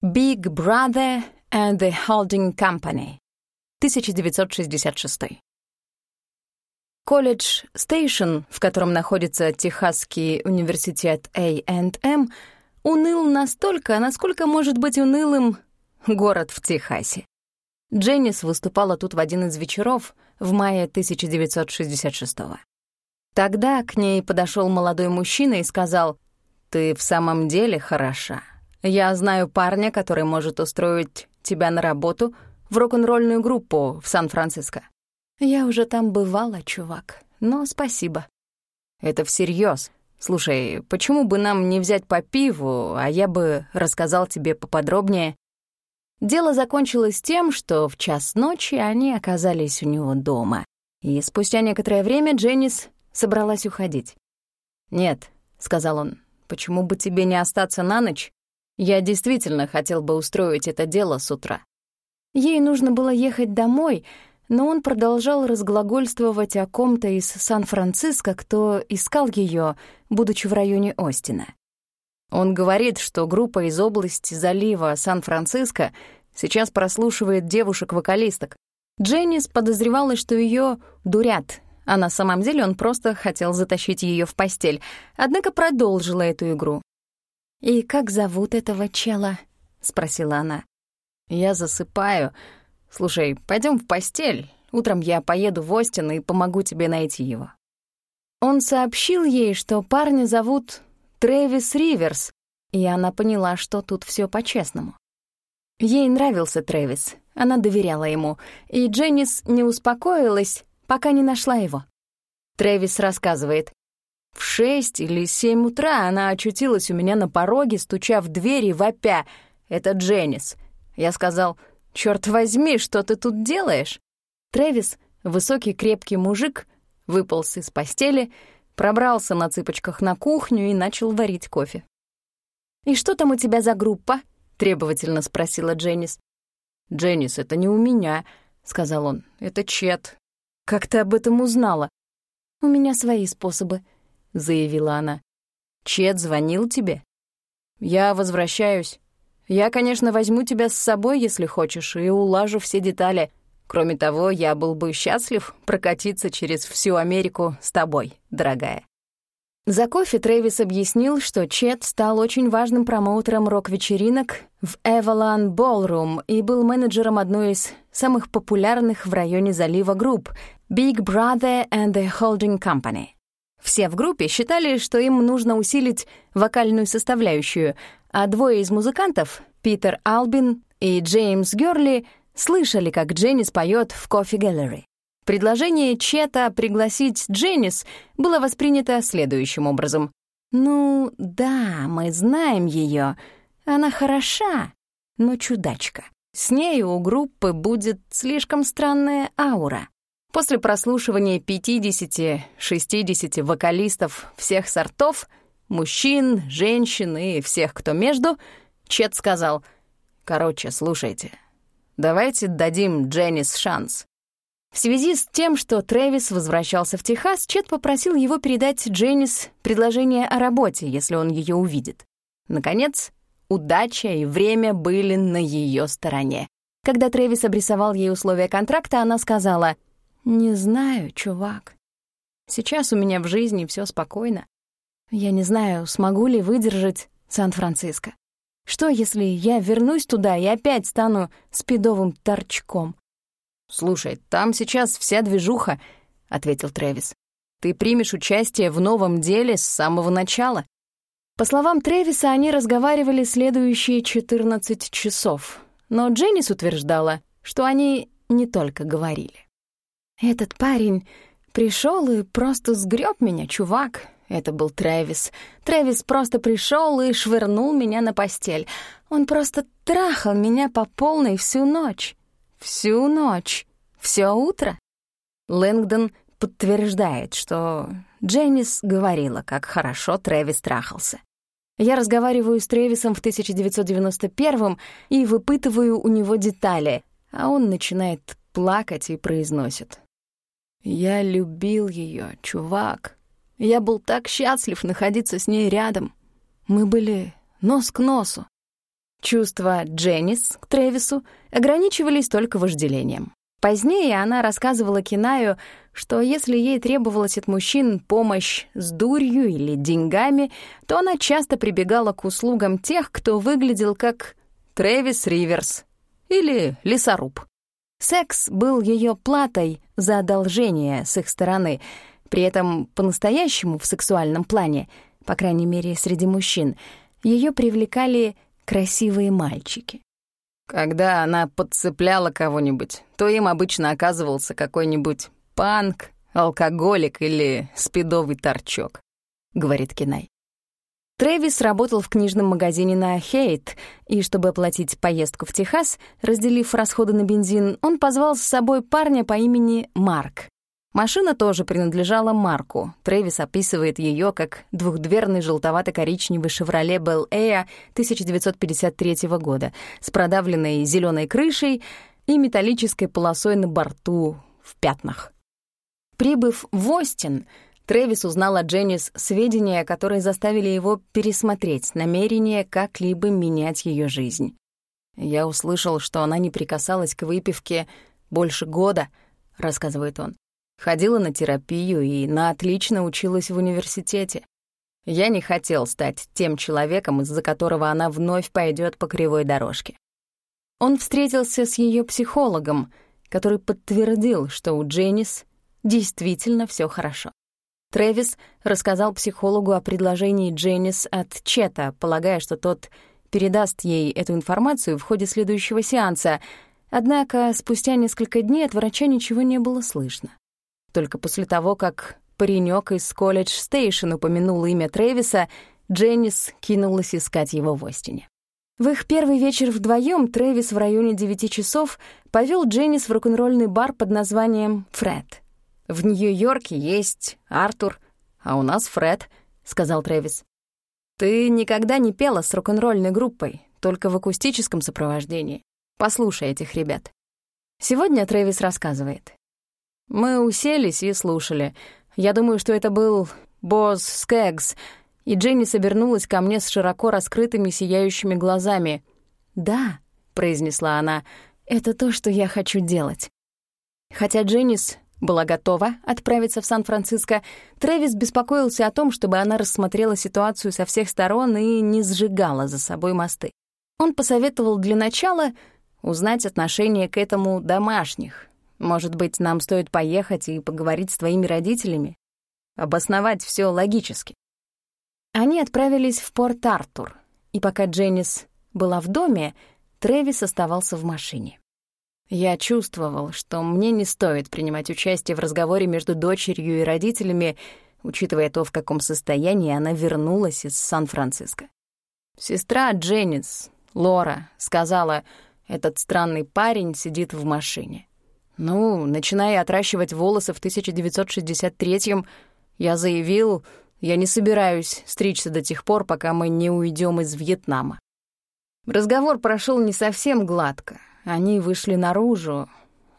Big Brother and the Holding Company, 1966. Колледж Стейшн, в котором находится Техасский университет A&M, уныл настолько, насколько может быть унылым город в Техасе. Дженнис выступала тут в один из вечеров в мае 1966 -го. Тогда к ней подошел молодой мужчина и сказал, «Ты в самом деле хороша. Я знаю парня, который может устроить тебя на работу в рок-н-ролльную группу в Сан-Франциско. Я уже там бывала, чувак, но спасибо. Это всерьез. Слушай, почему бы нам не взять по пиву, а я бы рассказал тебе поподробнее? Дело закончилось тем, что в час ночи они оказались у него дома. И спустя некоторое время Дженнис собралась уходить. «Нет», — сказал он, — «почему бы тебе не остаться на ночь я действительно хотел бы устроить это дело с утра. Ей нужно было ехать домой, но он продолжал разглагольствовать о ком-то из Сан-Франциско, кто искал ее, будучи в районе Остина. Он говорит, что группа из области залива Сан-Франциско сейчас прослушивает девушек-вокалисток. Дженнис подозревала, что ее дурят, а на самом деле он просто хотел затащить ее в постель, однако продолжила эту игру. «И как зовут этого чела?» — спросила она. «Я засыпаю. Слушай, пойдем в постель. Утром я поеду в Остин и помогу тебе найти его». Он сообщил ей, что парня зовут Трэвис Риверс, и она поняла, что тут все по-честному. Ей нравился Трэвис, она доверяла ему, и Дженнис не успокоилась, пока не нашла его. Трэвис рассказывает, в шесть или семь утра она очутилась у меня на пороге, стуча в дверь и вопя. «Это Дженнис». Я сказал, «Чёрт возьми, что ты тут делаешь?» Трэвис, высокий крепкий мужик, выполз из постели, пробрался на цыпочках на кухню и начал варить кофе. «И что там у тебя за группа?» — требовательно спросила Дженнис. «Дженнис, это не у меня», — сказал он. «Это Чет. Как ты об этом узнала?» «У меня свои способы», — заявила она. «Чет звонил тебе?» «Я возвращаюсь. Я, конечно, возьму тебя с собой, если хочешь, и улажу все детали. Кроме того, я был бы счастлив прокатиться через всю Америку с тобой, дорогая». За кофе Трэвис объяснил, что Чет стал очень важным промоутером рок-вечеринок в Эвалан Ballroom и был менеджером одной из самых популярных в районе залива групп Big Brother and the Holding Company. Все в группе считали, что им нужно усилить вокальную составляющую, а двое из музыкантов, Питер Албин и Джеймс Гёрли, слышали, как Дженнис поет в Coffee Gallery. Предложение Чета пригласить Дженнис было воспринято следующим образом. «Ну, да, мы знаем ее. Она хороша, но чудачка. С нею у группы будет слишком странная аура. После прослушивания 50-60 вокалистов всех сортов, мужчин, женщин и всех, кто между, Чет сказал, «Короче, слушайте, давайте дадим Дженнис шанс». В связи с тем, что Трэвис возвращался в Техас, Чет попросил его передать Дженнис предложение о работе, если он ее увидит. Наконец, удача и время были на ее стороне. Когда Трэвис обрисовал ей условия контракта, она сказала — «Не знаю, чувак. Сейчас у меня в жизни все спокойно. Я не знаю, смогу ли выдержать Сан-Франциско. Что, если я вернусь туда и опять стану спидовым торчком?» «Слушай, там сейчас вся движуха», — ответил Трэвис. «Ты примешь участие в новом деле с самого начала». По словам Трэвиса, они разговаривали следующие 14 часов, но Дженнис утверждала, что они не только говорили. Этот парень пришел и просто сгреб меня, чувак. Это был Трэвис. Трэвис просто пришел и швырнул меня на постель. Он просто трахал меня по полной всю ночь. Всю ночь. Все утро. Лэнгдон подтверждает, что Дженнис говорила, как хорошо Трэвис трахался. Я разговариваю с Трэвисом в 1991 и выпытываю у него детали, а он начинает плакать и произносит. Я любил ее, чувак. Я был так счастлив находиться с ней рядом. Мы были нос к носу. Чувства Дженнис к Трэвису ограничивались только вожделением. Позднее она рассказывала Кинаю, что если ей требовалась от мужчин помощь с дурью или деньгами, то она часто прибегала к услугам тех, кто выглядел как Трэвис Риверс или лесоруб. Секс был ее платой за одолжение с их стороны, при этом по-настоящему в сексуальном плане, по крайней мере, среди мужчин, ее привлекали красивые мальчики. Когда она подцепляла кого-нибудь, то им обычно оказывался какой-нибудь панк, алкоголик или спидовый торчок, — говорит Кинай. Трэвис работал в книжном магазине на Хейт, и чтобы оплатить поездку в Техас, разделив расходы на бензин, он позвал с собой парня по имени Марк. Машина тоже принадлежала Марку. Трэвис описывает ее как двухдверный желтовато-коричневый «Шевроле Белл Эя» 1953 года с продавленной зеленой крышей и металлической полосой на борту в пятнах. Прибыв в Остин, Трэвис узнал от Дженнис сведения, которые заставили его пересмотреть намерение как-либо менять ее жизнь. «Я услышал, что она не прикасалась к выпивке больше года», — рассказывает он. «Ходила на терапию и на отлично училась в университете. Я не хотел стать тем человеком, из-за которого она вновь пойдет по кривой дорожке». Он встретился с ее психологом, который подтвердил, что у Дженнис действительно все хорошо. Трэвис рассказал психологу о предложении Дженнис от Чета, полагая, что тот передаст ей эту информацию в ходе следующего сеанса, однако спустя несколько дней от врача ничего не было слышно. Только после того, как паренек из Колледж-Стейшн упомянул имя Трэвиса, Дженнис кинулась искать его в Остине. В их первый вечер вдвоем Трэвис в районе девяти часов повел Дженнис в рок-н-ролльный бар под названием «Фред». В Нью-Йорке есть Артур, а у нас Фред», — сказал Трэвис. «Ты никогда не пела с рок-н-ролльной группой, только в акустическом сопровождении. Послушай этих ребят». Сегодня Трэвис рассказывает. «Мы уселись и слушали. Я думаю, что это был Босс Скэгс, и Дженни собернулась ко мне с широко раскрытыми сияющими глазами. «Да», — произнесла она, — «это то, что я хочу делать». Хотя Дженнис была готова отправиться в Сан-Франциско, Трэвис беспокоился о том, чтобы она рассмотрела ситуацию со всех сторон и не сжигала за собой мосты. Он посоветовал для начала узнать отношение к этому домашних. Может быть, нам стоит поехать и поговорить с твоими родителями? Обосновать все логически. Они отправились в Порт-Артур, и пока Дженнис была в доме, Трэвис оставался в машине. Я чувствовал, что мне не стоит принимать участие в разговоре между дочерью и родителями, учитывая то, в каком состоянии она вернулась из Сан-Франциско. Сестра Дженнис, Лора, сказала, этот странный парень сидит в машине. Ну, начиная отращивать волосы в 1963-м, я заявил, я не собираюсь стричься до тех пор, пока мы не уйдем из Вьетнама. Разговор прошел не совсем гладко. Они вышли наружу.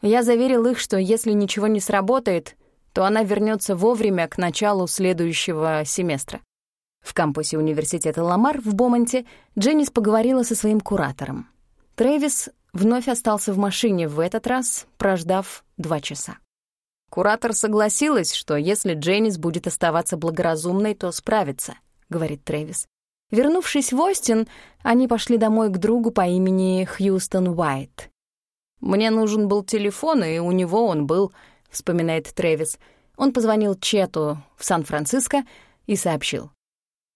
Я заверил их, что если ничего не сработает, то она вернется вовремя к началу следующего семестра. В кампусе университета Ламар в Бомонте Дженнис поговорила со своим куратором. Трэвис вновь остался в машине в этот раз, прождав два часа. «Куратор согласилась, что если Дженнис будет оставаться благоразумной, то справится», — говорит Трэвис. Вернувшись в Остин, они пошли домой к другу по имени Хьюстон Уайт. «Мне нужен был телефон, и у него он был», — вспоминает Трэвис. Он позвонил Чету в Сан-Франциско и сообщил.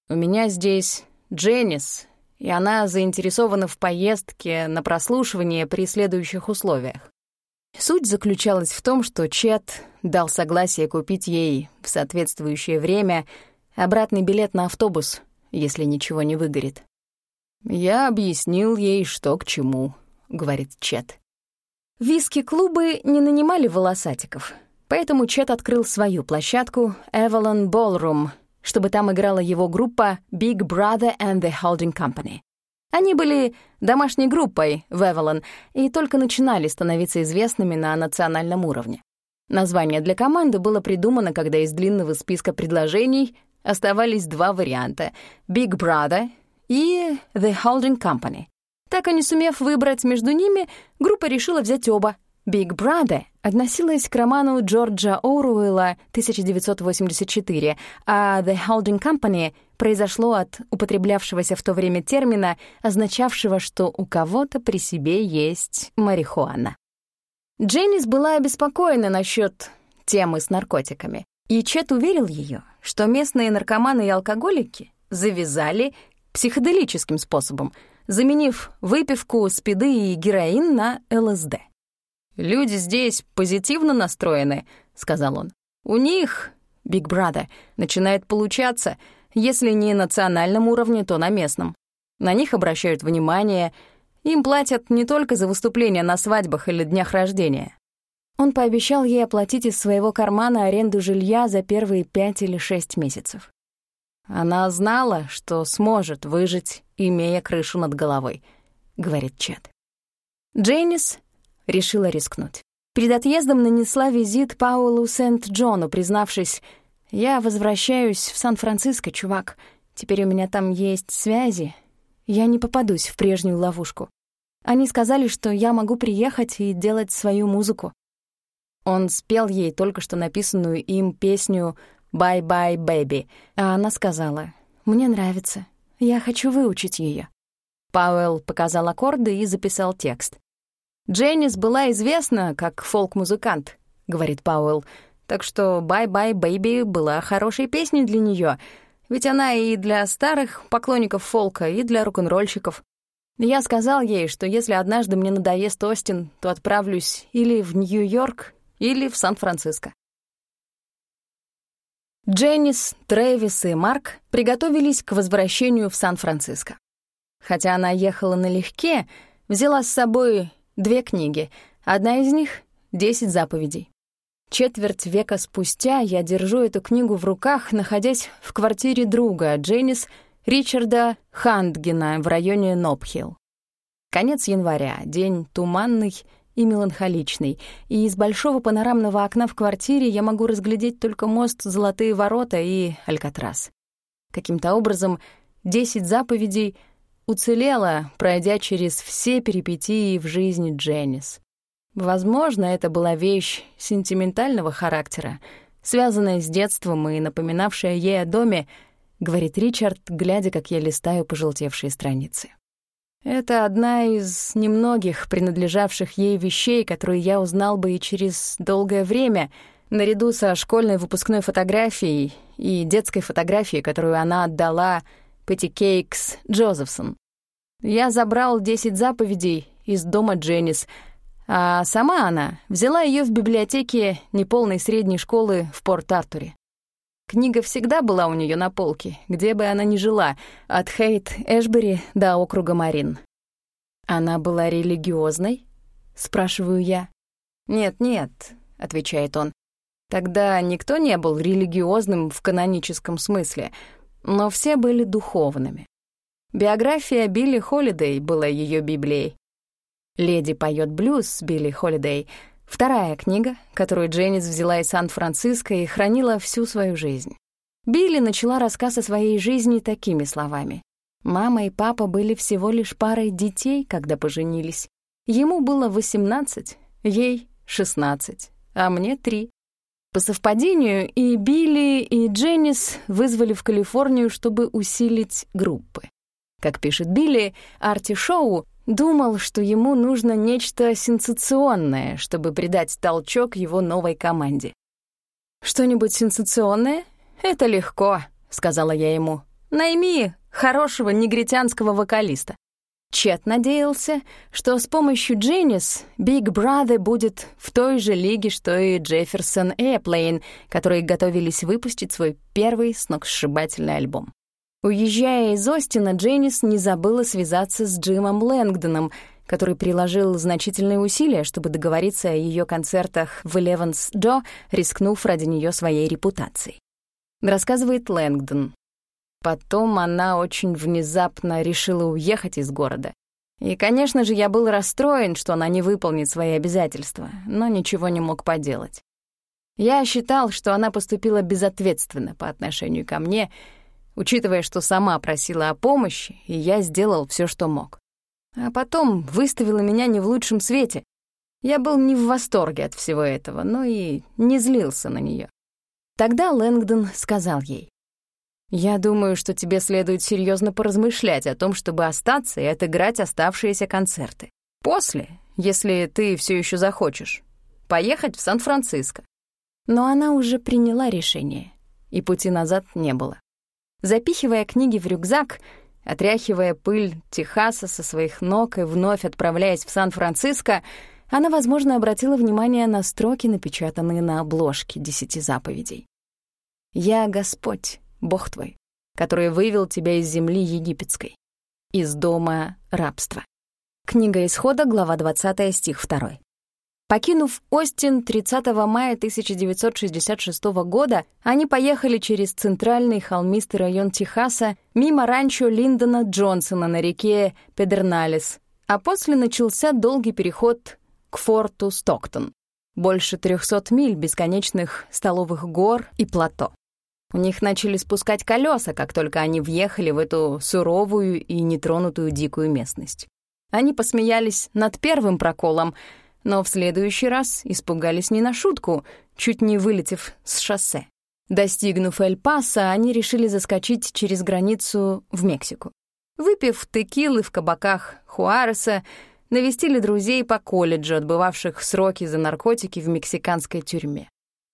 «У меня здесь Дженнис, и она заинтересована в поездке на прослушивание при следующих условиях. Суть заключалась в том, что Чет дал согласие купить ей в соответствующее время обратный билет на автобус если ничего не выгорит. «Я объяснил ей, что к чему», — говорит Чет. Виски-клубы не нанимали волосатиков, поэтому Чет открыл свою площадку Avalon Ballroom, чтобы там играла его группа Big Brother and the Holding Company. Они были домашней группой в Avalon и только начинали становиться известными на национальном уровне. Название для команды было придумано, когда из длинного списка предложений Оставались два варианта — Big Brother и The Holding Company. Так и не сумев выбрать между ними, группа решила взять оба. «Big Brother» относилась к роману Джорджа Оруэлла 1984, а «The Holding Company» произошло от употреблявшегося в то время термина, означавшего, что у кого-то при себе есть марихуана. Дженнис была обеспокоена насчет темы с наркотиками, и Чет уверил ее, что местные наркоманы и алкоголики завязали психоделическим способом, заменив выпивку, спиды и героин на ЛСД. «Люди здесь позитивно настроены», — сказал он. «У них, Биг Брада, начинает получаться, если не на национальном уровне, то на местном. На них обращают внимание, им платят не только за выступления на свадьбах или днях рождения». Он пообещал ей оплатить из своего кармана аренду жилья за первые пять или шесть месяцев. Она знала, что сможет выжить, имея крышу над головой, — говорит Чет. Джейнис решила рискнуть. Перед отъездом нанесла визит Паулу Сент-Джону, признавшись, «Я возвращаюсь в Сан-Франциско, чувак. Теперь у меня там есть связи. Я не попадусь в прежнюю ловушку. Они сказали, что я могу приехать и делать свою музыку». Он спел ей только что написанную им песню «Bye-bye, baby», а она сказала, «Мне нравится. Я хочу выучить ее. Пауэлл показал аккорды и записал текст. «Дженнис была известна как фолк-музыкант», — говорит Пауэлл, «так что «Bye-bye, baby» была хорошей песней для нее, ведь она и для старых поклонников фолка, и для рок-н-ролльщиков. Я сказал ей, что если однажды мне надоест Остин, то отправлюсь или в Нью-Йорк, или в Сан-Франциско. Дженнис, Трэвис и Марк приготовились к возвращению в Сан-Франциско. Хотя она ехала налегке, взяла с собой Две книги. Одна из них — «Десять заповедей». Четверть века спустя я держу эту книгу в руках, находясь в квартире друга, Дженнис Ричарда Хандгена в районе Нопхилл. Конец января, день туманный и меланхоличный, и из большого панорамного окна в квартире я могу разглядеть только мост Золотые ворота и Алькатрас. Каким-то образом «Десять заповедей» — уцелела, пройдя через все перипетии в жизни Дженнис. Возможно, это была вещь сентиментального характера, связанная с детством и напоминавшая ей о доме, говорит Ричард, глядя, как я листаю пожелтевшие страницы. Это одна из немногих принадлежавших ей вещей, которые я узнал бы и через долгое время, наряду со школьной выпускной фотографией и детской фотографией, которую она отдала Пэти Кейкс Джозефсон. Я забрал десять заповедей из дома Дженнис, а сама она взяла ее в библиотеке неполной средней школы в Порт-Артуре. Книга всегда была у нее на полке, где бы она ни жила, от Хейт Эшбери до округа Марин. «Она была религиозной?» — спрашиваю я. «Нет-нет», — отвечает он. «Тогда никто не был религиозным в каноническом смысле, но все были духовными. Биография Билли Холидей была ее библией. «Леди поет блюз» Билли Холидей — вторая книга, которую Дженнис взяла из Сан-Франциско и хранила всю свою жизнь. Билли начала рассказ о своей жизни такими словами. «Мама и папа были всего лишь парой детей, когда поженились. Ему было 18, ей — 16, а мне — 3. По совпадению и Билли, и Дженнис вызвали в Калифорнию, чтобы усилить группы. Как пишет Билли, Арти Шоу думал, что ему нужно нечто сенсационное, чтобы придать толчок его новой команде. «Что-нибудь сенсационное? Это легко», — сказала я ему. «Найми хорошего негритянского вокалиста». Чет надеялся, что с помощью Дженнис Big Brother будет в той же лиге, что и Джефферсон Airplane, которые готовились выпустить свой первый сногсшибательный альбом. Уезжая из Остина, Дженнис не забыла связаться с Джимом Лэнгдоном, который приложил значительные усилия, чтобы договориться о ее концертах в Элеванс Джо, рискнув ради нее своей репутацией. Рассказывает Лэнгдон. Потом она очень внезапно решила уехать из города. И, конечно же, я был расстроен, что она не выполнит свои обязательства, но ничего не мог поделать. Я считал, что она поступила безответственно по отношению ко мне, учитывая, что сама просила о помощи, и я сделал все, что мог. А потом выставила меня не в лучшем свете. Я был не в восторге от всего этого, но и не злился на нее. Тогда Лэнгдон сказал ей, «Я думаю, что тебе следует серьезно поразмышлять о том, чтобы остаться и отыграть оставшиеся концерты. После, если ты все еще захочешь, поехать в Сан-Франциско». Но она уже приняла решение, и пути назад не было. Запихивая книги в рюкзак, отряхивая пыль Техаса со своих ног и вновь отправляясь в Сан-Франциско, она, возможно, обратила внимание на строки, напечатанные на обложке десяти заповедей. «Я Господь, Бог твой, который вывел тебя из земли египетской, из дома рабства». Книга Исхода, глава 20, стих 2. Покинув Остин 30 мая 1966 года, они поехали через центральный холмистый район Техаса мимо ранчо Линдона Джонсона на реке Педерналес, а после начался долгий переход к форту Стоктон. Больше 300 миль бесконечных столовых гор и плато. У них начали спускать колеса, как только они въехали в эту суровую и нетронутую дикую местность. Они посмеялись над первым проколом, но в следующий раз испугались не на шутку, чуть не вылетев с шоссе. Достигнув Эль-Паса, они решили заскочить через границу в Мексику. Выпив текилы в кабаках Хуареса, навестили друзей по колледжу, отбывавших сроки за наркотики в мексиканской тюрьме.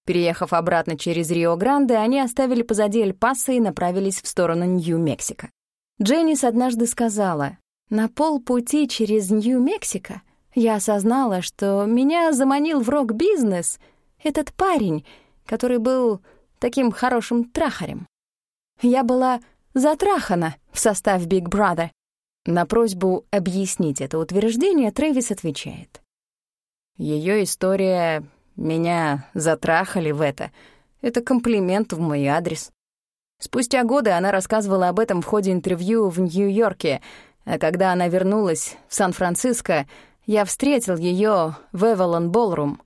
Переехав обратно через Рио-Гранде, они оставили позади Эль-Паса и направились в сторону Нью-Мексико. Дженнис однажды сказала, «На полпути через Нью-Мексико я осознала, что меня заманил в рок-бизнес этот парень, который был таким хорошим трахарем. Я была затрахана в состав Big Brother, на просьбу объяснить это утверждение Трэвис отвечает. Ее история «меня затрахали в это» — это комплимент в мой адрес. Спустя годы она рассказывала об этом в ходе интервью в Нью-Йорке, а когда она вернулась в Сан-Франциско, я встретил ее в Эвалон Болрум.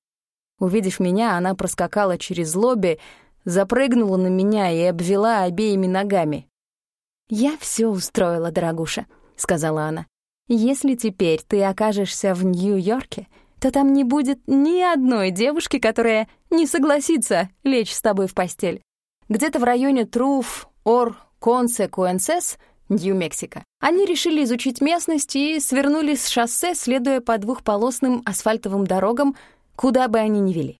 Увидев меня, она проскакала через лобби, запрыгнула на меня и обвела обеими ногами. «Я все устроила, дорогуша», — сказала она. «Если теперь ты окажешься в Нью-Йорке, то там не будет ни одной девушки, которая не согласится лечь с тобой в постель. Где-то в районе Труф, Ор, Консе, Куэнсес, Нью-Мексико, они решили изучить местность и свернули с шоссе, следуя по двухполосным асфальтовым дорогам, куда бы они ни вели.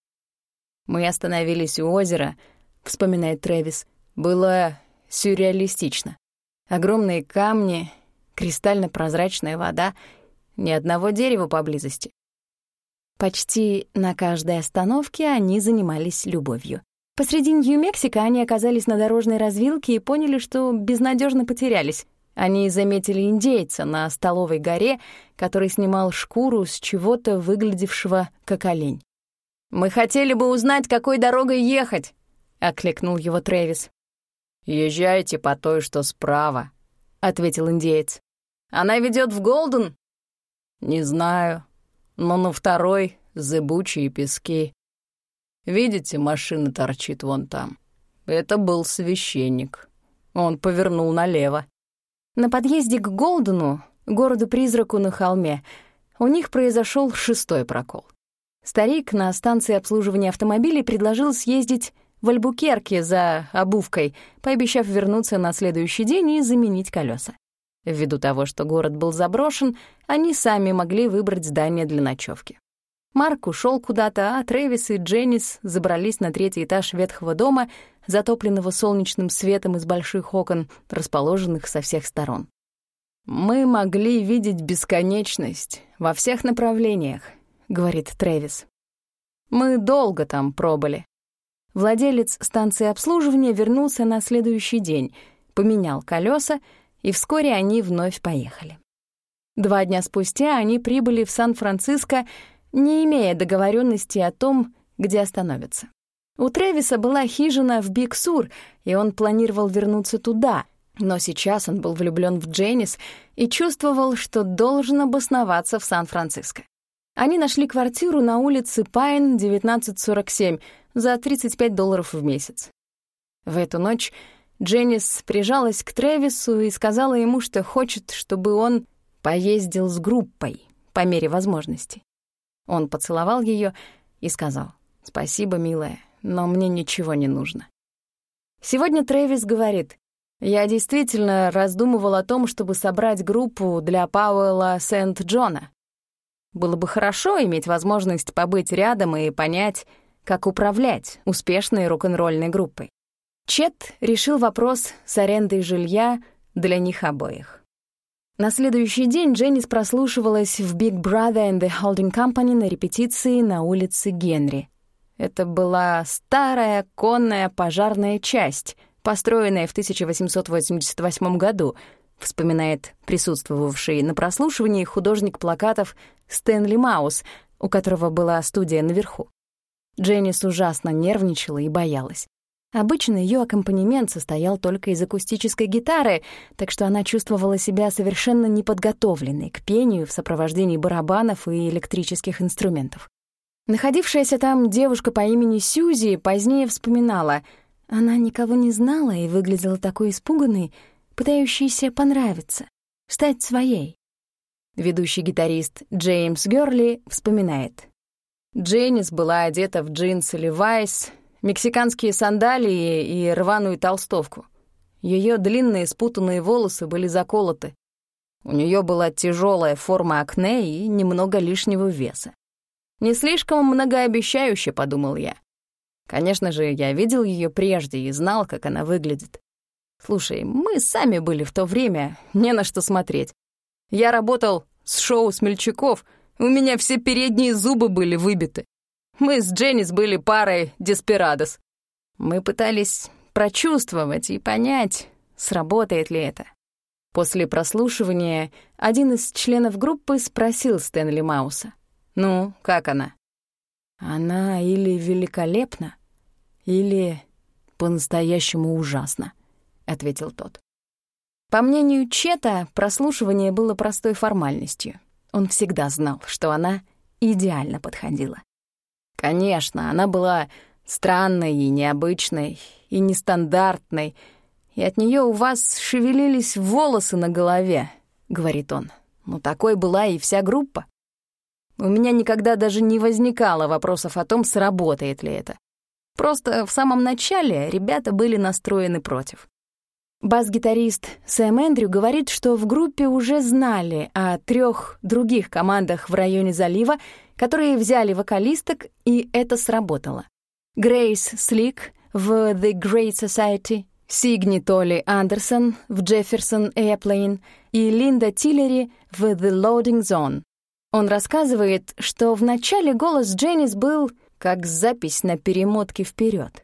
«Мы остановились у озера», — вспоминает Трэвис. «Было сюрреалистично. Огромные камни, кристально-прозрачная вода, ни одного дерева поблизости. Почти на каждой остановке они занимались любовью. Посреди Нью-Мексико они оказались на дорожной развилке и поняли, что безнадежно потерялись. Они заметили индейца на столовой горе, который снимал шкуру с чего-то выглядевшего как олень. «Мы хотели бы узнать, какой дорогой ехать», — окликнул его Трэвис. «Езжайте по той, что справа», — ответил индеец. Она ведет в Голден?» «Не знаю, но на второй зыбучие пески. Видите, машина торчит вон там. Это был священник. Он повернул налево. На подъезде к Голдену, городу-призраку на холме, у них произошел шестой прокол. Старик на станции обслуживания автомобилей предложил съездить в Альбукерке за обувкой, пообещав вернуться на следующий день и заменить колеса. Ввиду того, что город был заброшен, они сами могли выбрать здание для ночевки. Марк ушел куда-то, а Трэвис и Дженнис забрались на третий этаж ветхого дома, затопленного солнечным светом из больших окон, расположенных со всех сторон. «Мы могли видеть бесконечность во всех направлениях», — говорит Трэвис. «Мы долго там пробыли». Владелец станции обслуживания вернулся на следующий день, поменял колеса и вскоре они вновь поехали. Два дня спустя они прибыли в Сан-Франциско, не имея договоренности о том, где остановятся. У Трэвиса была хижина в Биг-Сур, и он планировал вернуться туда, но сейчас он был влюблен в Дженнис и чувствовал, что должен обосноваться в Сан-Франциско. Они нашли квартиру на улице Пайн, 1947, за 35 долларов в месяц. В эту ночь Дженнис прижалась к Трэвису и сказала ему, что хочет, чтобы он поездил с группой по мере возможности. Он поцеловал ее и сказал, «Спасибо, милая, но мне ничего не нужно». Сегодня Трэвис говорит, «Я действительно раздумывал о том, чтобы собрать группу для Пауэлла Сент-Джона. Было бы хорошо иметь возможность побыть рядом и понять, как управлять успешной рок-н-ролльной группой. Чет решил вопрос с арендой жилья для них обоих. На следующий день Дженнис прослушивалась в Big Brother and the Holding Company на репетиции на улице Генри. Это была старая конная пожарная часть, построенная в 1888 году, вспоминает присутствовавший на прослушивании художник плакатов Стэнли Маус, у которого была студия наверху. Дженнис ужасно нервничала и боялась. Обычно ее аккомпанемент состоял только из акустической гитары, так что она чувствовала себя совершенно неподготовленной к пению в сопровождении барабанов и электрических инструментов. Находившаяся там девушка по имени Сьюзи позднее вспоминала, она никого не знала и выглядела такой испуганной, пытающейся понравиться, стать своей. Ведущий гитарист Джеймс Гёрли вспоминает. Дженнис была одета в джинсы Levi's, мексиканские сандалии и рваную толстовку. Ее длинные спутанные волосы были заколоты. У нее была тяжелая форма акне и немного лишнего веса. Не слишком многообещающе, подумал я. Конечно же, я видел ее прежде и знал, как она выглядит. Слушай, мы сами были в то время, не на что смотреть. Я работал с шоу «Смельчаков», у меня все передние зубы были выбиты. Мы с Дженнис были парой Деспирадос. Мы пытались прочувствовать и понять, сработает ли это. После прослушивания один из членов группы спросил Стэнли Мауса. «Ну, как она?» «Она или великолепна, или по-настоящему ужасна», — ответил тот. По мнению Чета, прослушивание было простой формальностью. Он всегда знал, что она идеально подходила. Конечно, она была странной и необычной, и нестандартной, и от нее у вас шевелились волосы на голове, — говорит он. Но такой была и вся группа. У меня никогда даже не возникало вопросов о том, сработает ли это. Просто в самом начале ребята были настроены против. Бас-гитарист Сэм Эндрю говорит, что в группе уже знали о трех других командах в районе залива, которые взяли вокалисток, и это сработало. Грейс Слик в The Great Society, Сигни Толли Андерсон в Jefferson Airplane и Линда Тиллери в The Loading Zone. Он рассказывает, что в начале голос Дженнис был как запись на перемотке вперед.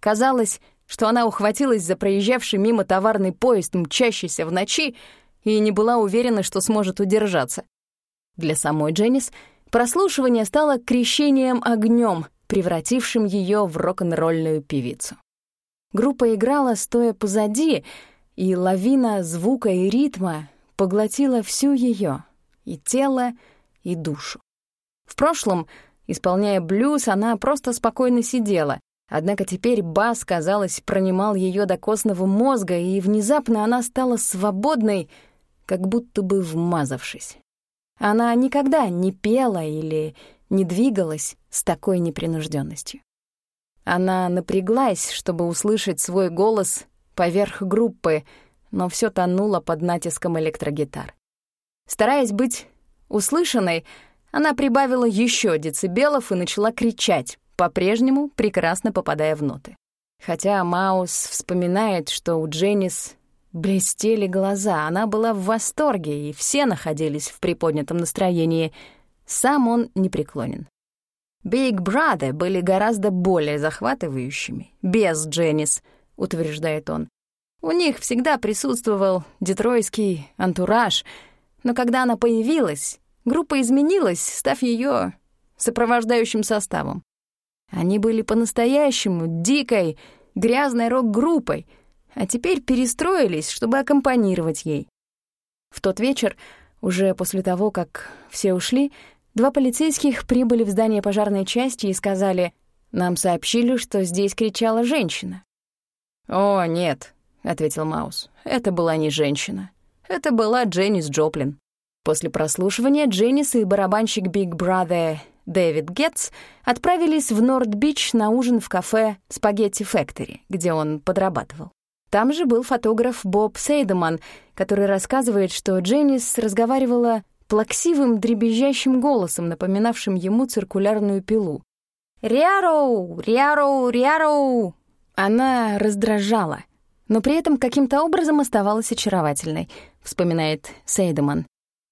Казалось, что она ухватилась за проезжавший мимо товарный поезд, мчащийся в ночи, и не была уверена, что сможет удержаться. Для самой Дженнис прослушивание стало крещением огнем, превратившим ее в рок-н-ролльную певицу. Группа играла, стоя позади, и лавина звука и ритма поглотила всю ее и тело, и душу. В прошлом, исполняя блюз, она просто спокойно сидела, Однако теперь бас, казалось, пронимал ее до костного мозга, и внезапно она стала свободной, как будто бы вмазавшись. Она никогда не пела или не двигалась с такой непринужденностью. Она напряглась, чтобы услышать свой голос поверх группы, но все тонуло под натиском электрогитар. Стараясь быть услышанной, она прибавила еще децибелов и начала кричать, по-прежнему прекрасно попадая в ноты. Хотя Маус вспоминает, что у Дженнис блестели глаза, она была в восторге, и все находились в приподнятом настроении. Сам он не преклонен. «Биг Brother были гораздо более захватывающими, без Дженнис», — утверждает он. «У них всегда присутствовал детройский антураж, но когда она появилась, группа изменилась, став ее сопровождающим составом. Они были по-настоящему дикой, грязной рок-группой, а теперь перестроились, чтобы аккомпанировать ей. В тот вечер, уже после того, как все ушли, два полицейских прибыли в здание пожарной части и сказали, «Нам сообщили, что здесь кричала женщина». «О, нет», — ответил Маус, — «это была не женщина. Это была Дженнис Джоплин». После прослушивания Дженнис и барабанщик Big Brother Дэвид Гетц отправились в Норд-Бич на ужин в кафе «Спагетти Фэктори», где он подрабатывал. Там же был фотограф Боб Сейдеман, который рассказывает, что Дженнис разговаривала плаксивым дребезжащим голосом, напоминавшим ему циркулярную пилу. «Риароу! Риароу! Риароу!» Она раздражала, но при этом каким-то образом оставалась очаровательной, вспоминает Сейдеман.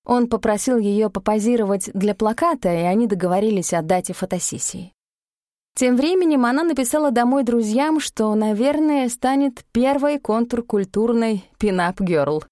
Он попросил ее попозировать для плаката, и они договорились о дате фотосессии. Тем временем она написала домой друзьям, что, наверное, станет первой контркультурной пинап-гёрл.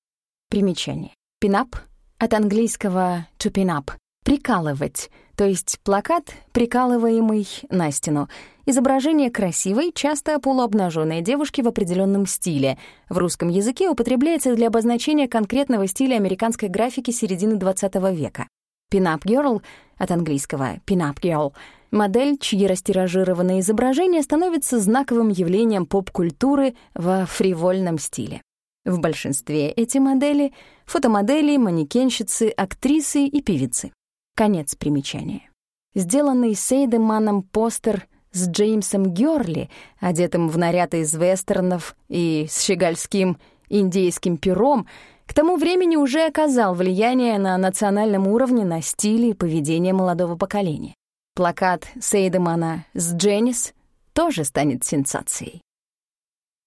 Примечание. Пинап от английского to pin up — прикалывать, то есть плакат, прикалываемый на стену. Изображение красивой, часто полуобнаженной девушки в определенном стиле. В русском языке употребляется для обозначения конкретного стиля американской графики середины XX века. Пинап Girl от английского Pin-up Girl — Модель, чьи растиражированные изображения становятся знаковым явлением поп-культуры во фривольном стиле. В большинстве эти модели — фотомодели, манекенщицы, актрисы и певицы. Конец примечания. Сделанный Сейдеманом постер с Джеймсом Гёрли, одетым в наряд из вестернов и с щегольским индейским пером, к тому времени уже оказал влияние на национальном уровне на стиль и поведение молодого поколения. Плакат Сейдемана с Дженнис тоже станет сенсацией.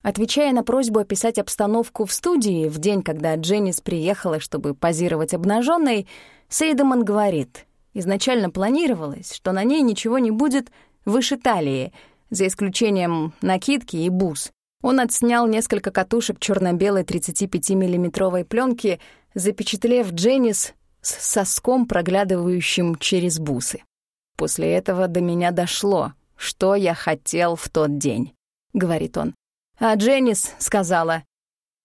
Отвечая на просьбу описать обстановку в студии в день, когда Дженнис приехала, чтобы позировать обнаженной, Сейдеман говорит, изначально планировалось, что на ней ничего не будет выше талии, за исключением накидки и бус. Он отснял несколько катушек черно белой 35-миллиметровой пленки, запечатлев Дженнис с соском, проглядывающим через бусы. После этого до меня дошло, что я хотел в тот день, — говорит он. А Дженнис сказала,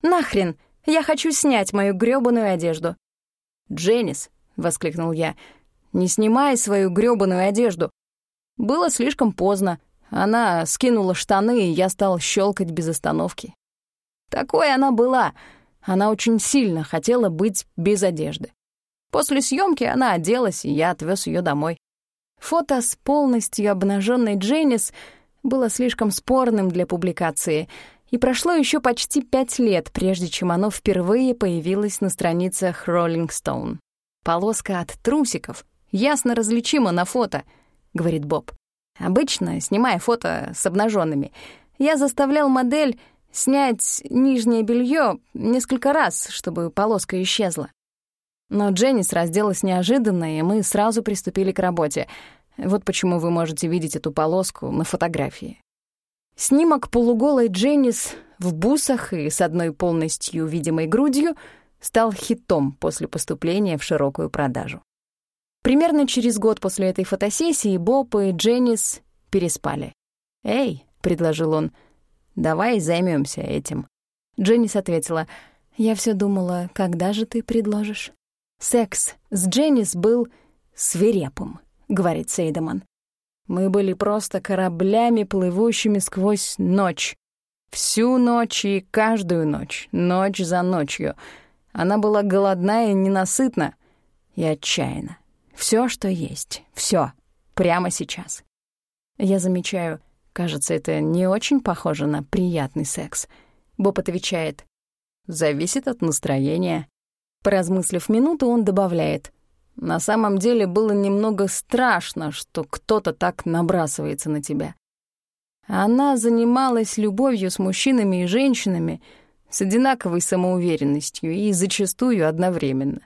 «Нахрен, я хочу снять мою грёбаную одежду». «Дженнис», — воскликнул я, — «не снимай свою грёбаную одежду». Было слишком поздно. Она скинула штаны, и я стал щелкать без остановки. Такой она была. Она очень сильно хотела быть без одежды. После съемки она оделась, и я отвез ее домой. Фото с полностью обнаженной Дженнис было слишком спорным для публикации, и прошло еще почти пять лет, прежде чем оно впервые появилось на страницах Rolling Stone. «Полоска от трусиков ясно различима на фото», — говорит Боб. «Обычно, снимая фото с обнаженными, я заставлял модель снять нижнее белье несколько раз, чтобы полоска исчезла. Но Дженнис разделась неожиданно, и мы сразу приступили к работе. Вот почему вы можете видеть эту полоску на фотографии. Снимок полуголой Дженнис в бусах и с одной полностью видимой грудью стал хитом после поступления в широкую продажу. Примерно через год после этой фотосессии Боб и Дженнис переспали. «Эй», — предложил он, — «давай займемся этим». Дженнис ответила, «Я все думала, когда же ты предложишь?» Секс с Дженнис был свирепым, говорит Сейдеман. Мы были просто кораблями, плывущими сквозь ночь. Всю ночь и каждую ночь, ночь за ночью. Она была голодна и ненасытна, и отчаянна. Все, что есть, все, прямо сейчас. Я замечаю, кажется, это не очень похоже на приятный секс. Боб отвечает, зависит от настроения. Поразмыслив минуту, он добавляет. «На самом деле было немного страшно, что кто-то так набрасывается на тебя». Она занималась любовью с мужчинами и женщинами с одинаковой самоуверенностью и зачастую одновременно.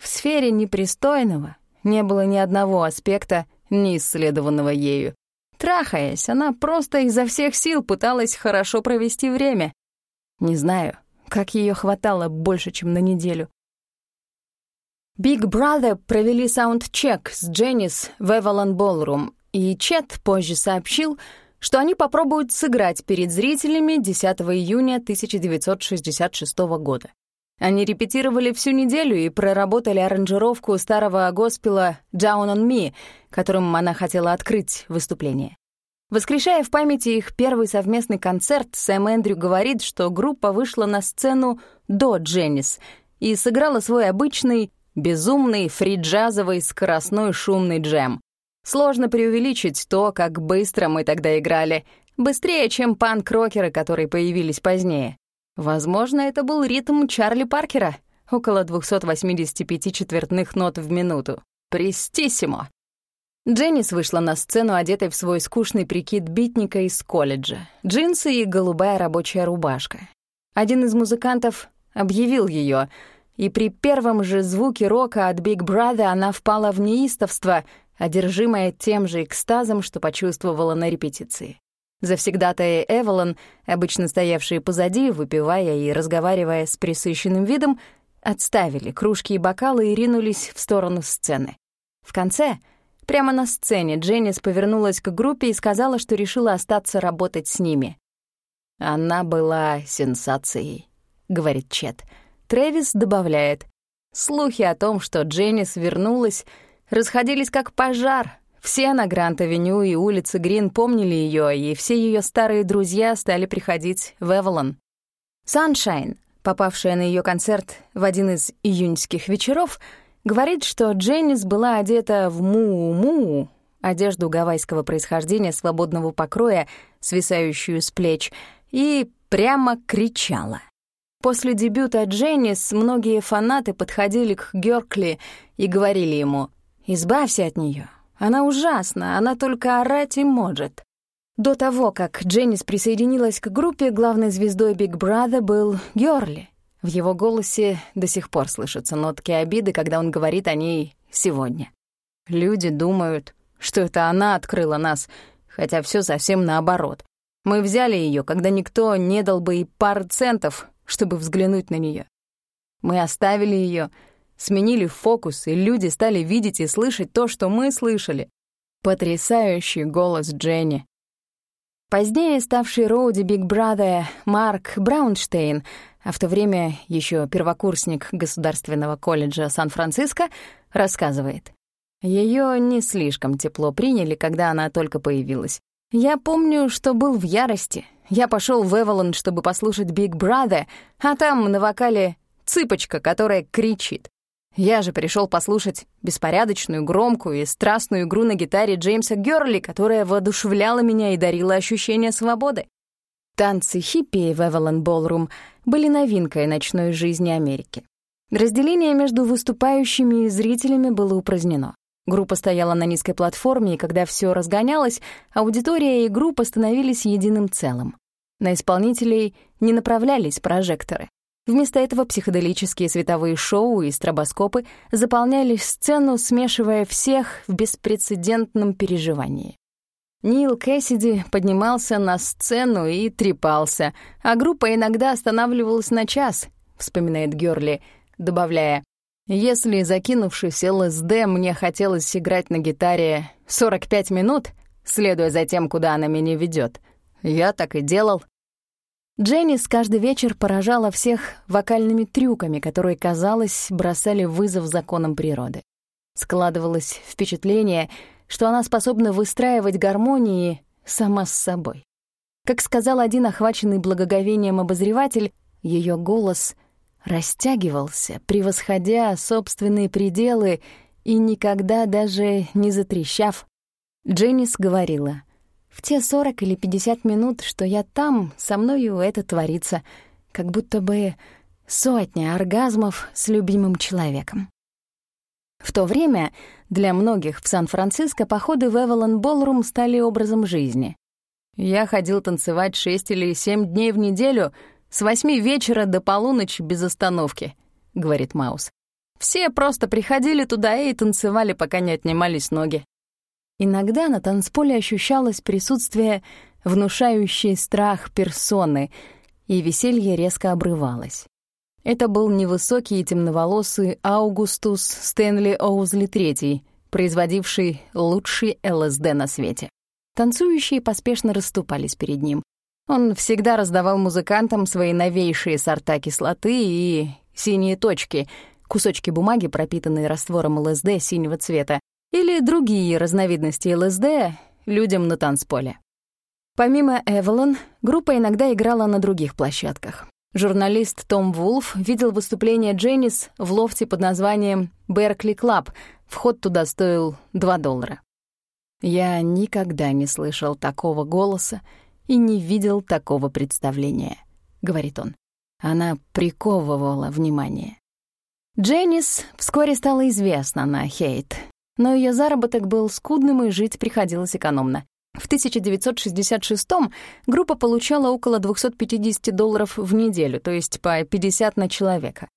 В сфере непристойного не было ни одного аспекта, не исследованного ею. Трахаясь, она просто изо всех сил пыталась хорошо провести время. Не знаю, как ее хватало больше, чем на неделю. Big Brother провели саундчек с Дженнис в Эвалон Ballroom, и Чет позже сообщил, что они попробуют сыграть перед зрителями 10 июня 1966 года. Они репетировали всю неделю и проработали аранжировку старого госпела «Down on Me», которым она хотела открыть выступление. Воскрешая в памяти их первый совместный концерт, Сэм Эндрю говорит, что группа вышла на сцену до Дженнис и сыграла свой обычный Безумный, фриджазовый, скоростной, шумный джем. Сложно преувеличить то, как быстро мы тогда играли. Быстрее, чем панк-рокеры, которые появились позднее. Возможно, это был ритм Чарли Паркера. Около 285 четвертных нот в минуту. Престиссимо. Дженнис вышла на сцену, одетой в свой скучный прикид битника из колледжа. Джинсы и голубая рабочая рубашка. Один из музыкантов объявил ее, и при первом же звуке рока от Big Brother она впала в неистовство, одержимая тем же экстазом, что почувствовала на репетиции. Завсегдатые Эвелон, обычно стоявшие позади, выпивая и разговаривая с присыщенным видом, отставили кружки и бокалы и ринулись в сторону сцены. В конце — Прямо на сцене Дженнис повернулась к группе и сказала, что решила остаться работать с ними. «Она была сенсацией», — говорит Чет. Трэвис добавляет. Слухи о том, что Дженнис вернулась, расходились как пожар. Все на Грант-авеню и улице Грин помнили ее, и все ее старые друзья стали приходить в Эвелон. Саншайн, попавшая на ее концерт в один из июньских вечеров, — Говорит, что Дженнис была одета в муу-муу, одежду гавайского происхождения свободного покроя, свисающую с плеч, и прямо кричала. После дебюта Дженнис многие фанаты подходили к Гёркли и говорили ему «Избавься от нее, она ужасна, она только орать и может». До того, как Дженнис присоединилась к группе, главной звездой Big Brother был Гёрли. В его голосе до сих пор слышатся нотки обиды, когда он говорит о ней сегодня. Люди думают, что это она открыла нас, хотя все совсем наоборот. Мы взяли ее, когда никто не дал бы и пар центов, чтобы взглянуть на нее. Мы оставили ее, сменили фокус, и люди стали видеть и слышать то, что мы слышали. Потрясающий голос Дженни. Позднее ставший Роуди Биг Брада Марк Браунштейн а в то время еще первокурсник Государственного колледжа Сан-Франциско, рассказывает. Ее не слишком тепло приняли, когда она только появилась. Я помню, что был в ярости. Я пошел в Эвелон, чтобы послушать Big Brother, а там на вокале цыпочка, которая кричит. Я же пришел послушать беспорядочную, громкую и страстную игру на гитаре Джеймса Гёрли, которая воодушевляла меня и дарила ощущение свободы. Танцы хиппи в Эвелон Болрум были новинкой ночной жизни Америки. Разделение между выступающими и зрителями было упразднено. Группа стояла на низкой платформе, и когда все разгонялось, аудитория и группа становились единым целым. На исполнителей не направлялись прожекторы. Вместо этого психоделические световые шоу и стробоскопы заполняли сцену, смешивая всех в беспрецедентном переживании. Нил Кэссиди поднимался на сцену и трепался, а группа иногда останавливалась на час, вспоминает Гёрли, добавляя, «Если, закинувшись ЛСД, мне хотелось играть на гитаре 45 минут, следуя за тем, куда она меня ведет, я так и делал». Дженнис каждый вечер поражала всех вокальными трюками, которые, казалось, бросали вызов законам природы. Складывалось впечатление — что она способна выстраивать гармонии сама с собой. Как сказал один охваченный благоговением обозреватель, ее голос растягивался, превосходя собственные пределы и никогда даже не затрещав. Дженнис говорила, «В те сорок или пятьдесят минут, что я там, со мною это творится, как будто бы сотня оргазмов с любимым человеком». В то время для многих в Сан-Франциско походы в Эвелон Болрум стали образом жизни. Я ходил танцевать шесть или семь дней в неделю с восьми вечера до полуночи без остановки, — говорит Маус. Все просто приходили туда и танцевали, пока не отнимались ноги. Иногда на танцполе ощущалось присутствие внушающей страх персоны, и веселье резко обрывалось. Это был невысокий и темноволосый Аугустус Стэнли Оузли III, производивший лучший ЛСД на свете. Танцующие поспешно расступались перед ним. Он всегда раздавал музыкантам свои новейшие сорта кислоты и синие точки, кусочки бумаги, пропитанные раствором ЛСД синего цвета, или другие разновидности ЛСД людям на танцполе. Помимо Авалон, группа иногда играла на других площадках. Журналист Том Вулф видел выступление Дженис в лофте под названием «Беркли Клаб». Вход туда стоил 2 доллара. Я никогда не слышал такого голоса и не видел такого представления, — говорит он. Она приковывала внимание. Дженнис вскоре стала известна на Хейт, но ее заработок был скудным и жить приходилось экономно. В 1966-м группа получала около 250 долларов в неделю, то есть по 50 на человека.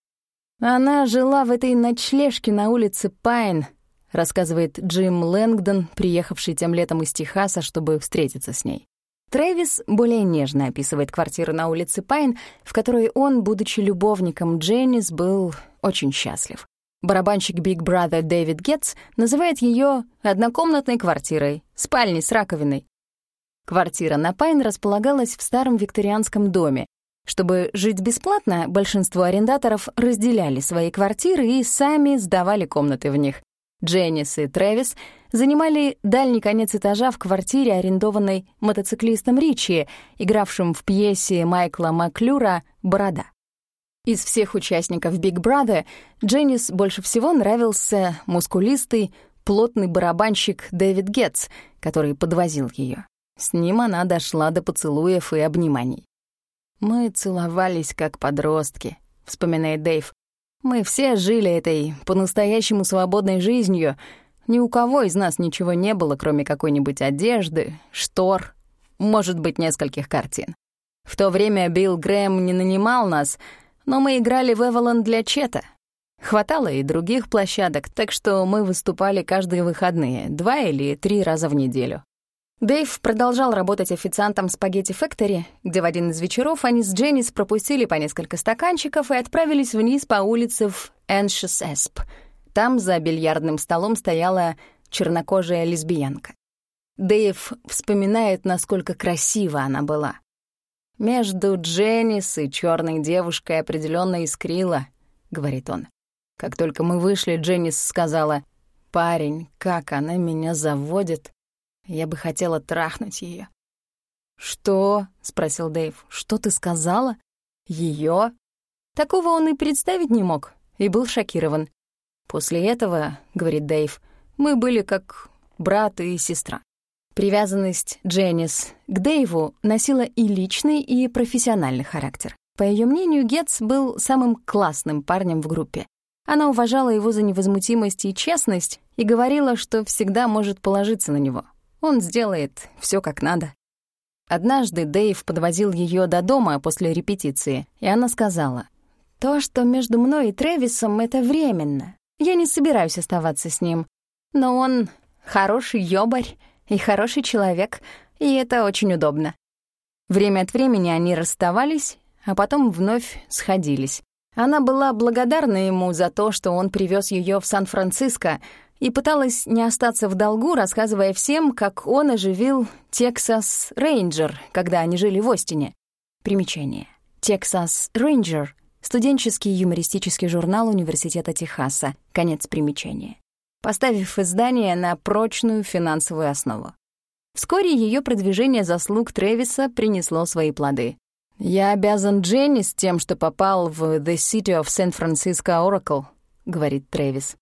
Она жила в этой ночлежке на улице Пайн, рассказывает Джим Лэнгдон, приехавший тем летом из Техаса, чтобы встретиться с ней. Трэвис более нежно описывает квартиру на улице Пайн, в которой он, будучи любовником Дженис, был очень счастлив. Барабанщик Big Brother Дэвид Гетц называет ее однокомнатной квартирой, спальней с раковиной. Квартира на Пайн располагалась в старом викторианском доме. Чтобы жить бесплатно, большинство арендаторов разделяли свои квартиры и сами сдавали комнаты в них. Дженнис и Трэвис занимали дальний конец этажа в квартире, арендованной мотоциклистом Ричи, игравшим в пьесе Майкла Маклюра «Борода». Из всех участников Big Brother Дженнис больше всего нравился мускулистый, плотный барабанщик Дэвид Гетц, который подвозил ее. С ним она дошла до поцелуев и обниманий. «Мы целовались как подростки», — вспоминает Дэйв. Мы все жили этой по-настоящему свободной жизнью. Ни у кого из нас ничего не было, кроме какой-нибудь одежды, штор, может быть, нескольких картин. В то время Билл Грэм не нанимал нас, но мы играли в Эвалон для Чета. Хватало и других площадок, так что мы выступали каждые выходные, два или три раза в неделю. Дэйв продолжал работать официантом спагетти Factory, где в один из вечеров они с Дженнис пропустили по несколько стаканчиков и отправились вниз по улице в Эншес Эсп. Там за бильярдным столом стояла чернокожая лесбиянка. Дэйв вспоминает, насколько красива она была. «Между Дженнис и черной девушкой определенно искрила», — говорит он. Как только мы вышли, Дженнис сказала, «Парень, как она меня заводит». Я бы хотела трахнуть ее. «Что?» — спросил Дэйв. «Что ты сказала? Ее? Такого он и представить не мог, и был шокирован. После этого, — говорит Дэйв, — мы были как брат и сестра. Привязанность Дженнис к Дэйву носила и личный, и профессиональный характер. По ее мнению, Гетц был самым классным парнем в группе. Она уважала его за невозмутимость и честность и говорила, что всегда может положиться на него. Он сделает все как надо. Однажды Дэйв подвозил ее до дома после репетиции, и она сказала, «То, что между мной и Трэвисом, это временно. Я не собираюсь оставаться с ним. Но он хороший ёбарь и хороший человек, и это очень удобно». Время от времени они расставались, а потом вновь сходились. Она была благодарна ему за то, что он привез ее в Сан-Франциско, и пыталась не остаться в долгу, рассказывая всем, как он оживил «Тексас Рейнджер», когда они жили в Остине. Примечание. «Тексас Рейнджер» — студенческий юмористический журнал Университета Техаса. Конец примечания. Поставив издание на прочную финансовую основу. Вскоре ее продвижение заслуг Трэвиса принесло свои плоды. «Я обязан Дженни с тем, что попал в The City of San Francisco Oracle», — говорит Трэвис.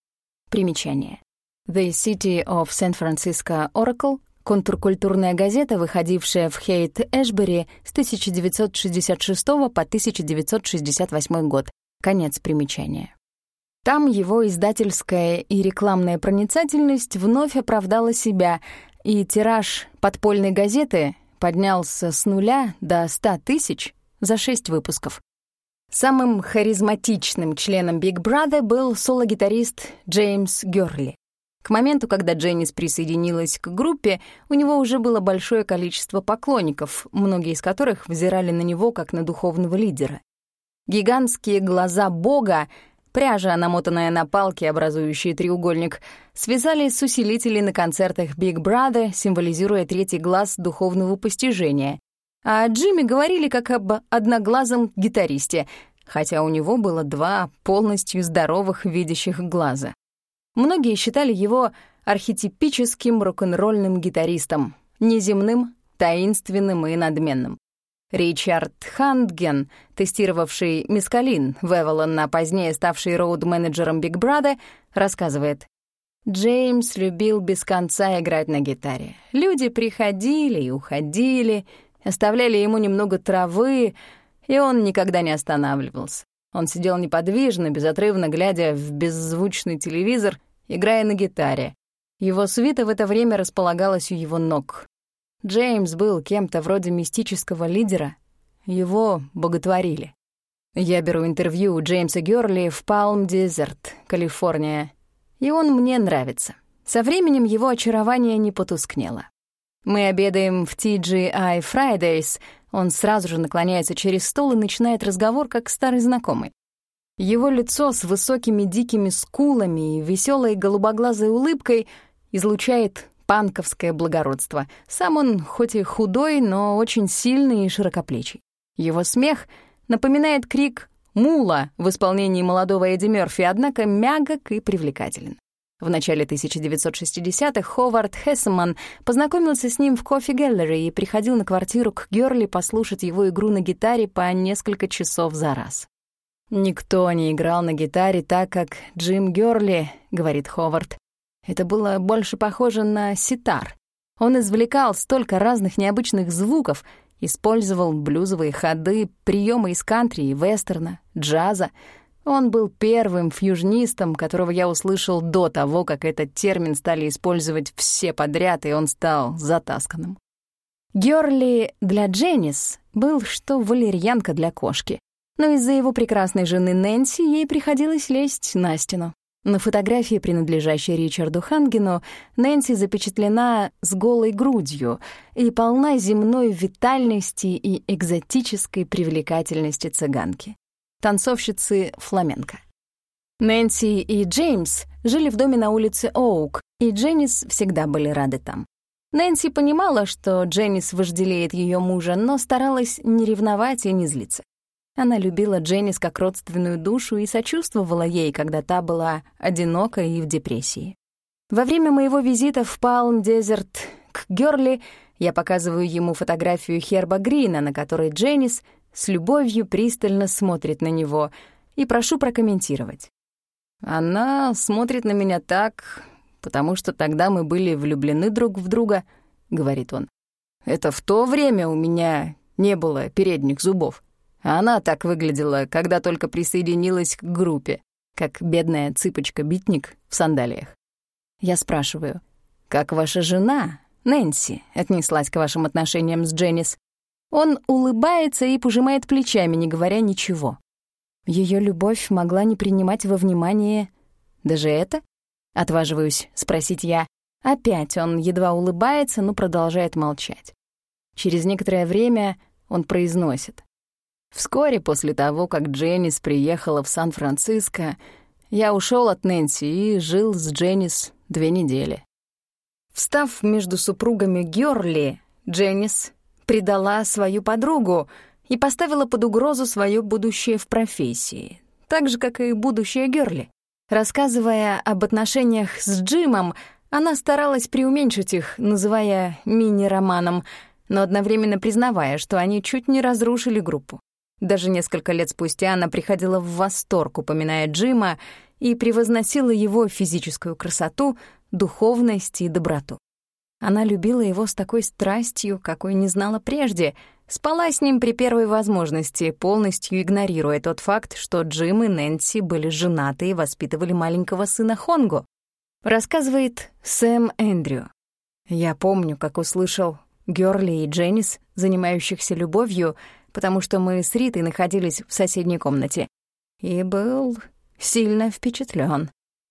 Примечание. The City of San Francisco Oracle — контркультурная газета, выходившая в Хейт-Эшбери с 1966 по 1968 год. Конец примечания. Там его издательская и рекламная проницательность вновь оправдала себя, и тираж подпольной газеты поднялся с нуля до 100 тысяч за шесть выпусков. Самым харизматичным членом Big Brother был соло-гитарист Джеймс Гёрли. К моменту, когда Дженнис присоединилась к группе, у него уже было большое количество поклонников, многие из которых взирали на него как на духовного лидера. Гигантские глаза бога, пряжа, намотанная на палки, образующие треугольник, связали с усилителей на концертах Big Brother, символизируя третий глаз духовного постижения. А Джимми говорили как об одноглазом гитаристе, хотя у него было два полностью здоровых видящих глаза. Многие считали его архетипическим рок-н-ролльным гитаристом, неземным, таинственным и надменным. Ричард Хандген, тестировавший мискалин в Эвелон, а позднее ставший роуд-менеджером Биг Брада, рассказывает. Джеймс любил без конца играть на гитаре. Люди приходили и уходили, оставляли ему немного травы, и он никогда не останавливался. Он сидел неподвижно, безотрывно глядя в беззвучный телевизор, играя на гитаре. Его свита в это время располагалась у его ног. Джеймс был кем-то вроде мистического лидера. Его боготворили. Я беру интервью у Джеймса Гёрли в Палм-Дезерт, Калифорния. И он мне нравится. Со временем его очарование не потускнело. Мы обедаем в TGI Fridays. Он сразу же наклоняется через стол и начинает разговор, как старый знакомый. Его лицо с высокими дикими скулами и веселой голубоглазой улыбкой излучает панковское благородство. Сам он хоть и худой, но очень сильный и широкоплечий. Его смех напоминает крик «Мула» в исполнении молодого Эдди Мёрфи, однако мягок и привлекателен. В начале 1960-х Ховард Хессеман познакомился с ним в Кофе Геллери и приходил на квартиру к Гёрли послушать его игру на гитаре по несколько часов за раз. «Никто не играл на гитаре так, как Джим Гёрли», — говорит Ховард. Это было больше похоже на ситар. Он извлекал столько разных необычных звуков, использовал блюзовые ходы, приемы из кантри и вестерна, джаза. Он был первым фьюжнистом, которого я услышал до того, как этот термин стали использовать все подряд, и он стал затасканным. Гёрли для Дженнис был что валерьянка для кошки, но из-за его прекрасной жены Нэнси ей приходилось лезть на стену. На фотографии, принадлежащей Ричарду Хангену, Нэнси запечатлена с голой грудью и полна земной витальности и экзотической привлекательности цыганки. Танцовщицы фламенко. Нэнси и Джеймс жили в доме на улице Оук, и Дженнис всегда были рады там. Нэнси понимала, что Дженнис вожделеет ее мужа, но старалась не ревновать и не злиться. Она любила Дженнис как родственную душу и сочувствовала ей, когда та была одинока и в депрессии. Во время моего визита в Палм-Дезерт к Гёрли я показываю ему фотографию Херба Грина, на которой Дженнис с любовью пристально смотрит на него, и прошу прокомментировать. Она смотрит на меня так, потому что тогда мы были влюблены друг в друга, — говорит он. Это в то время у меня не было передних зубов. Она так выглядела, когда только присоединилась к группе, как бедная цыпочка-битник в сандалиях. Я спрашиваю, «Как ваша жена, Нэнси, отнеслась к вашим отношениям с Дженнис?» Он улыбается и пожимает плечами, не говоря ничего. Ее любовь могла не принимать во внимание даже это? Отваживаюсь спросить я. Опять он едва улыбается, но продолжает молчать. Через некоторое время он произносит. Вскоре после того, как Дженнис приехала в Сан-Франциско, я ушел от Нэнси и жил с Дженнис две недели. Встав между супругами Гёрли, Дженнис предала свою подругу и поставила под угрозу свое будущее в профессии, так же, как и будущее Гёрли. Рассказывая об отношениях с Джимом, она старалась преуменьшить их, называя мини-романом, но одновременно признавая, что они чуть не разрушили группу. Даже несколько лет спустя она приходила в восторг, упоминая Джима, и превозносила его физическую красоту, духовность и доброту. Она любила его с такой страстью, какой не знала прежде, спала с ним при первой возможности, полностью игнорируя тот факт, что Джим и Нэнси были женаты и воспитывали маленького сына Хонго. Рассказывает Сэм Эндрю. «Я помню, как услышал Гёрли и Дженнис, занимающихся любовью, потому что мы с Ритой находились в соседней комнате, и был сильно впечатлен.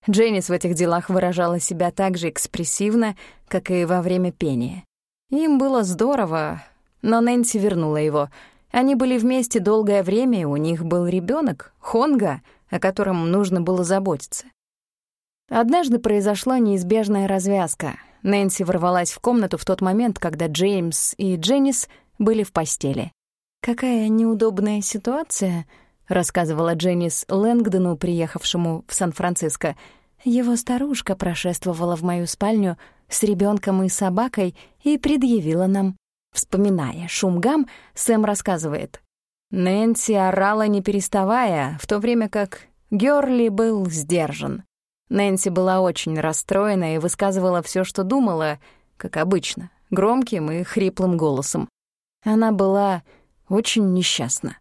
Дженнис в этих делах выражала себя так же экспрессивно, как и во время пения. Им было здорово, но Нэнси вернула его. Они были вместе долгое время, и у них был ребенок, Хонга, о котором нужно было заботиться. Однажды произошла неизбежная развязка. Нэнси ворвалась в комнату в тот момент, когда Джеймс и Дженнис были в постели. «Какая неудобная ситуация», — рассказывала Дженнис Лэнгдону, приехавшему в Сан-Франциско. «Его старушка прошествовала в мою спальню с ребенком и собакой и предъявила нам Вспоминая шум гам, Сэм рассказывает. Нэнси орала не переставая, в то время как Гёрли был сдержан. Нэнси была очень расстроена и высказывала все, что думала, как обычно, громким и хриплым голосом. Она была очень несчастна.